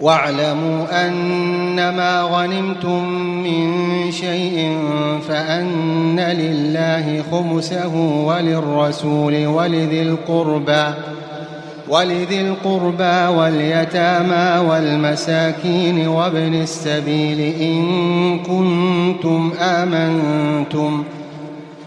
واعلموا أنما غنمتم من شيء فأن لله خمسه وللرسول ولذي القربى ولذي القربى واليتامى والمساكين وابن السبيل إن كنتم آمنتم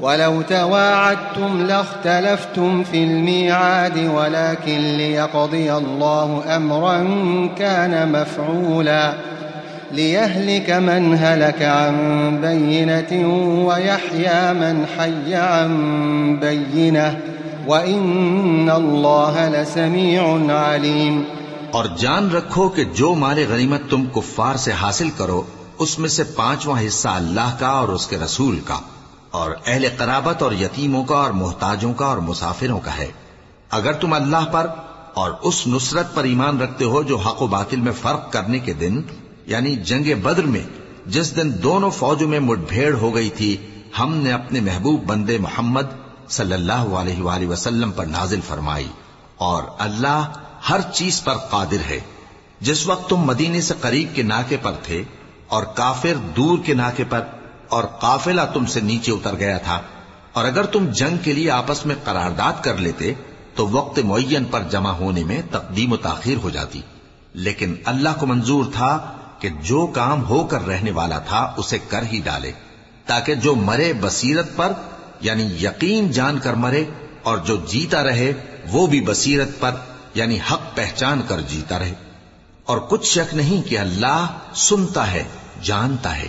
ولو تواعدتم لاختلفتم في الميعاد ولكن ليقضي الله أمرا كان مفعولا ليهلك من هلك عن بينة ويحيى من حي عن بينه وَإِنَّ اللَّهَ لَسَمِيعٌ عَلِيمٌ اور جان رکھو کہ جو مال غنیمت تم کفار سے حاصل کرو، اس میں سے پانچواں حصہ اللہ کا اور اس کے رسول کا۔ اور اہل قرابت اور یتیموں کا اور محتاجوں کا اور مسافروں کا ہے۔ اگر تم اللہ پر اور اس نصرت پر ایمان رکھتے ہو جو حق و باطل میں فرق کرنے کے دن یعنی جنگ بدر میں، جس دن دونوں فوجوں میں مٹ بھیڑ ہو گئی تھی، ہم نے اپنے محبوب بندے محمد صلی اللہ علیہ وآلہ وسلم پر نازل فرمائی۔ اور اللہ ہر چیز پر قادر ہے۔ جس وقت تم مدینے سے قریب کے ناکے پر تھے اور کافر دور کے ناکے پر اور قافلہ تم سے نیچے اتر گیا تھا۔ اور اگر تم جنگ کے لیے آپس میں قرارداد کر لیتے، تو وقت معین پر جمع ہونے میں تقدیم و تاخیر ہو جاتی۔ لیکن اللہ کو منظور تھا کہ جو کام ہو کر رہنے والا تھا، اسے کر ہی ڈالے۔ تاکہ جو مرے بصیرت پر یعنی یقین جان کر مرے، اور جو جیتا رہے، وہ بھی بصیرت پر یعنی حق پہچان کر جیتا رہے۔ اور کچھ شک نہیں کہ اللہ سنتا ہے، جانتا ہے۔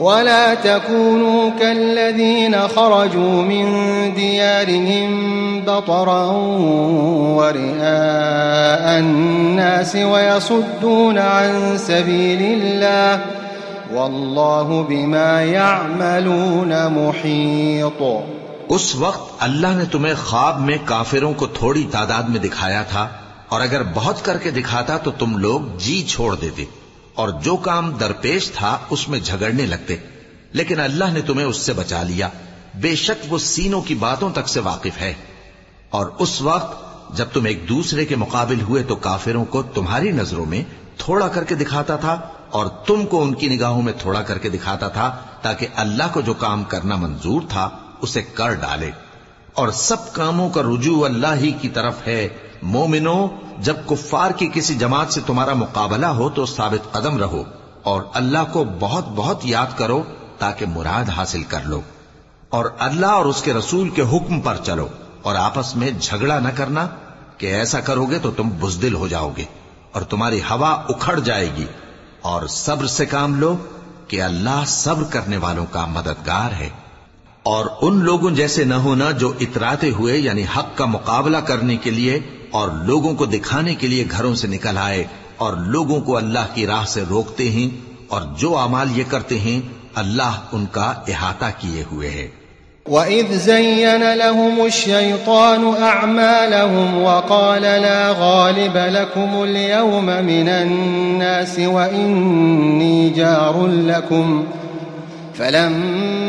ولا تكونوا كالذين خرجوا من ديارهم بطرا ورئاء الناس ويصدون عن سبيل الله والله بما يعملون محيط. اس وقت اللہ نے تمہیں خواب میں کافروں کو تھوڑی تعداد میں دکھایا تھا اور اگر بہت کر کے دکھاتا تو تم لوگ جی چھوڑ دیتے۔ اور جو کام درپیش تھا اس میں جھگڑنے لگتے، لیکن اللہ نے تمہیں اس سے بچا لیا۔ بے شک وہ سینوں کی باتوں تک سے واقف ہے۔ اور اس وقت جب تم ایک دوسرے کے مقابل ہوئے تو کافروں کو تمہاری نظروں میں تھوڑا کر کے دکھاتا تھا اور تم کو ان کی نگاہوں میں تھوڑا کر کے دکھاتا تھا تاکہ اللہ کو جو کام کرنا منظور تھا اسے کر ڈالے۔ اور سب کاموں کا رجوع اللہ ہی کی طرف ہے۔ مومنو، جب کفار کی کسی جماعت سے تمہارا مقابلہ ہو تو ثابت قدم رہو اور اللہ کو بہت بہت یاد کرو تاکہ مراد حاصل کر لو اور اللہ اور اس کے رسول کے حکم پر چلو اور آپس میں جھگڑا نہ کرنا کہ ایسا کرو گے تو تم بزدل ہو جاؤ گے اور تمہاری ہوا اکھڑ جائے گی اور صبر سے کام لو کہ اللہ صبر کرنے والوں کا مددگار ہے اور ان لوگوں جیسے نہ ہونا جو اتراتے ہوئے یعنی حق کا مقابلہ کرنے کے لیے اور لوگوں کو دکھانے کے لیے گھروں سے نکل آئے اور لوگوں کو اللہ کی راہ سے روکتے ہیں اور جو اعمال یہ کرتے ہیں، اللہ ان کا احاطہ کیے ہوئے ہے۔ وَإِذْ زَيَّنَ لَهُمُ الشَّيْطَانُ أَعْمَالَهُمْ وَقَالَ لَا غَالِبَ لَكُمُ الْيَوْمَ مِنَ النَّاسِ وَإِنِّي جَارٌ لَكُمْ فَلَمَّا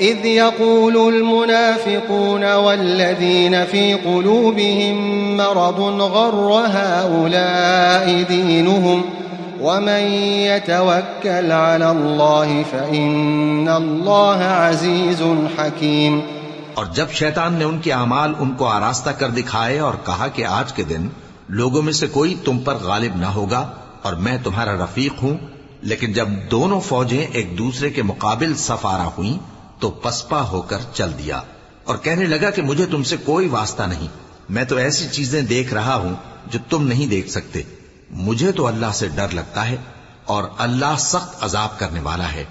إذ يقول المنافقون والذين في قلوبهم مرض غر هؤلاء دينهم ومن يتوكل على الله فإن الله عزيز حكيم اور جب شیطان نے ان کے اعمال ان کو آراستہ کر دکھائے اور کہا کہ آج کے دن لوگوں میں سے کوئی تم پر غالب نہ ہوگا اور میں تمہارا رفیق ہوں، لیکن جب دونوں فوجیں ایک دوسرے کے مقابل سفارا ہوئیں تو پسپا ہو کر چل دیا اور کہنے لگا کہ مجھے تم سے کوئی واسطہ نہیں۔ میں تو ایسی چیزیں دیکھ رہا ہوں جو تم نہیں دیکھ سکتے۔ مجھے تو اللہ سے ڈر لگتا ہے اور اللہ سخت عذاب کرنے والا ہے۔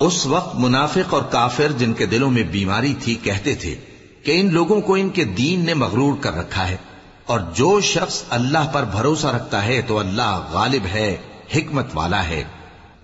اس وقت منافق اور کافر جن کے دلوں میں بیماری تھی کہتے تھے کہ ان لوگوں کو ان کے دین نے مغرور کر رکھا ہے اور جو شخص اللہ پر بھروسہ رکھتا ہے تو اللہ غالب ہے، حکمت والا ہے۔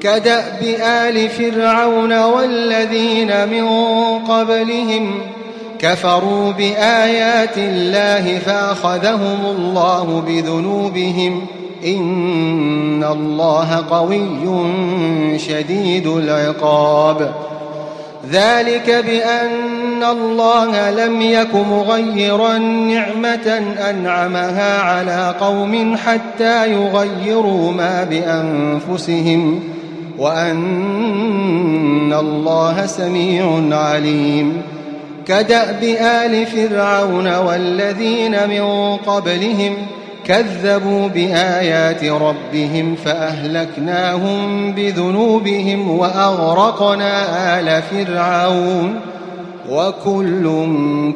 كدأب آل فرعون والذين من قبلهم كفروا بآيات الله فأخذهم الله بذنوبهم إن الله قوي شديد العقاب. ذلك بأن الله لم يك مغيرا نعمة أنعمها على قوم حتى يغيروا ما بأنفسهم وأن الله سميع عليم. كدأب آل فرعون والذين من قبلهم كذبوا بآيات ربهم فأهلكناهم بذنوبهم وأغرقنا آل فرعون وكل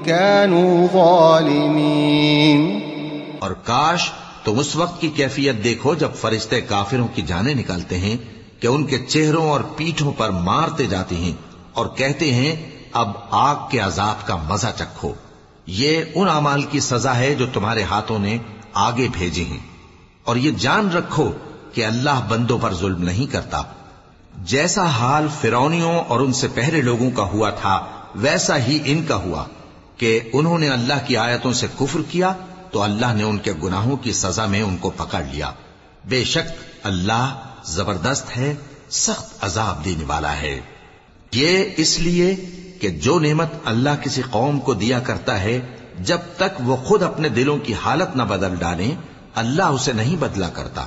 كانوا ظالمين. اور کاش تم اس وقت کی کیفیت دیکھو جب فرشتے کافروں کی جانیں نکالتے ہیں کہ ان کے چہروں اور پیٹھوں پر مارتے جاتے ہیں اور کہتے ہیں، اب آگ کے عذاب کا مزہ چکھو۔ یہ ان امال کی سزا ہے جو تمہارے ہاتھوں نے آگے بھیجے ہیں۔ اور یہ جان رکھو کہ اللہ بندوں پر ظلم نہیں کرتا۔ جیسا حال فرونیوں اور ان سے پہلے لوگوں کا ہوا تھا، ویسا ہی ان کا ہوا۔ کہ انہوں نے اللہ کی آیتوں سے کفر کیا، تو اللہ نے ان کے گناہوں کی سزا میں ان کو پکڑ لیا۔ بے شک اللہ زبردست ہے، سخت عذاب دینے والا ہے۔ یہ اس لیے کہ جو نعمت اللہ کسی قوم کو دیا کرتا ہے، جب تک وہ خود اپنے دلوں کی حالت نہ بدل ڈالیں، اللہ اسے نہیں بدلا کرتا۔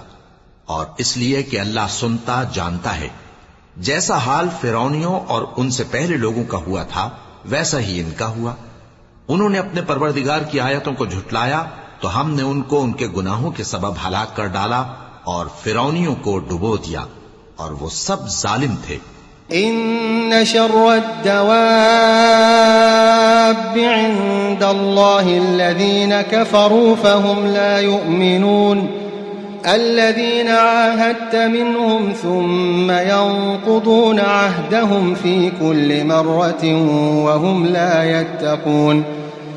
اور اس لیے کہ اللہ سنتا، جانتا ہے۔ جیسا حال فرونیوں اور ان سے پہلے لوگوں کا ہوا تھا، ویسا ہی ان کا ہوا۔ انہوں نے اپنے پروردگار کی آیتوں کو جھٹلایا، تو ہم نے ان کو ان کے گناہوں کے سبب ہلاک کر ڈالا۔ اور فرونیوں کو ڈبو دیا اور وہ سب ظالم تھے۔ إن شر الدواب عند الله الذين كفروا فهم لا يؤمنون. الذين عاهدت منهم ثم ينقضون عهدهم في كل مرة وهم لا يتقون.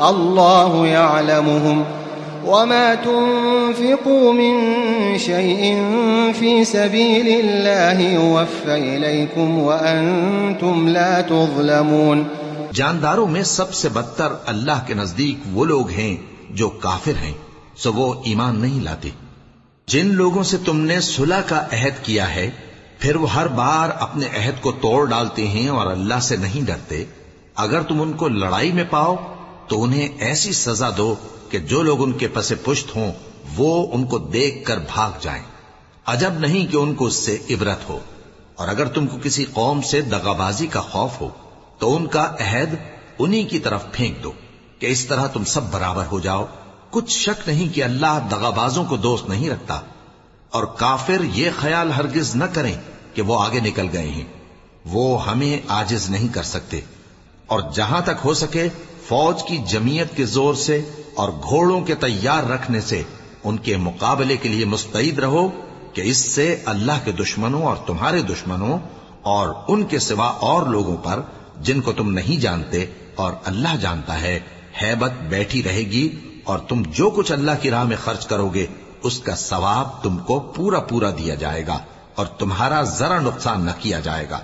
الله يعلمهم وما تنفقوا من شيء في سبيل الله يوفى إليكم وأنتم لا تظلمون جانداروں میں سب سے بدتر اللہ کے نزدیک وہ لوگ ہیں جو کافر ہیں، سو وہ ایمان نہیں لاتے۔ جن لوگوں سے تم نے صلح کا عہد کیا ہے، پھر وہ ہر بار اپنے عہد کو توڑ ڈالتے ہیں اور اللہ سے نہیں ڈرتے۔ اگر تم ان کو لڑائی میں پاؤ تو انہیں ایسی سزا دو کہ جو لوگ ان کے پسے پشت ہوں، وہ ان کو دیکھ کر بھاگ جائیں۔ عجب نہیں کہ ان کو اس سے عبرت ہو۔ اور اگر تم کو کسی قوم سے دغابازی کا خوف ہو، تو ان کا عہد انہی کی طرف پھینک دو کہ اس طرح تم سب برابر ہو جاؤ۔ کچھ شک نہیں کہ اللہ دغابازوں کو دوست نہیں رکھتا۔ اور کافر یہ خیال ہرگز نہ کریں کہ وہ آگے نکل گئے ہیں۔ وہ ہمیں آجز نہیں کر سکتے۔ اور جہاں تک ہو سکے فوج کی جمعیت کے زور سے اور گھوڑوں کے تیار رکھنے سے ان کے مقابلے کے لیے مستعد رہو کہ اس سے اللہ کے دشمنوں اور تمہارے دشمنوں اور ان کے سوا اور لوگوں پر جن کو تم نہیں جانتے اور اللہ جانتا ہے حیبت بیٹھی رہے گی اور تم جو کچھ اللہ کی راہ میں خرچ کرو گے، اس کا ثواب تم کو پورا پورا دیا جائے گا اور تمہارا ذرا نقصان نہ کیا جائے گا۔